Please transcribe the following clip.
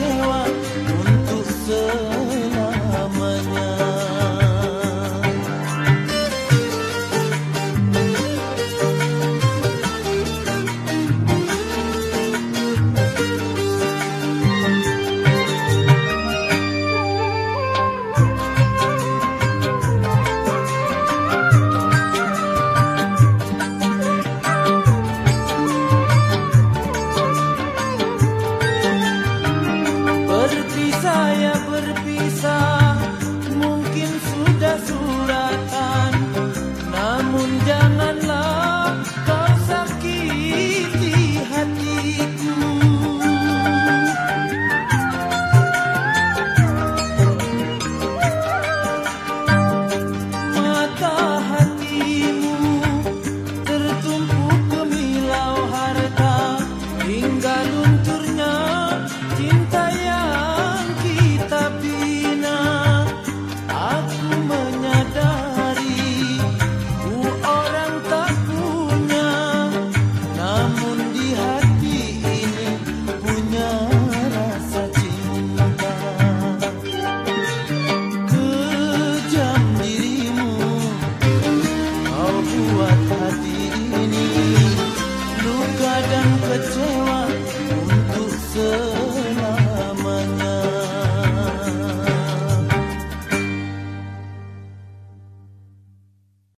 你我 saya berpikir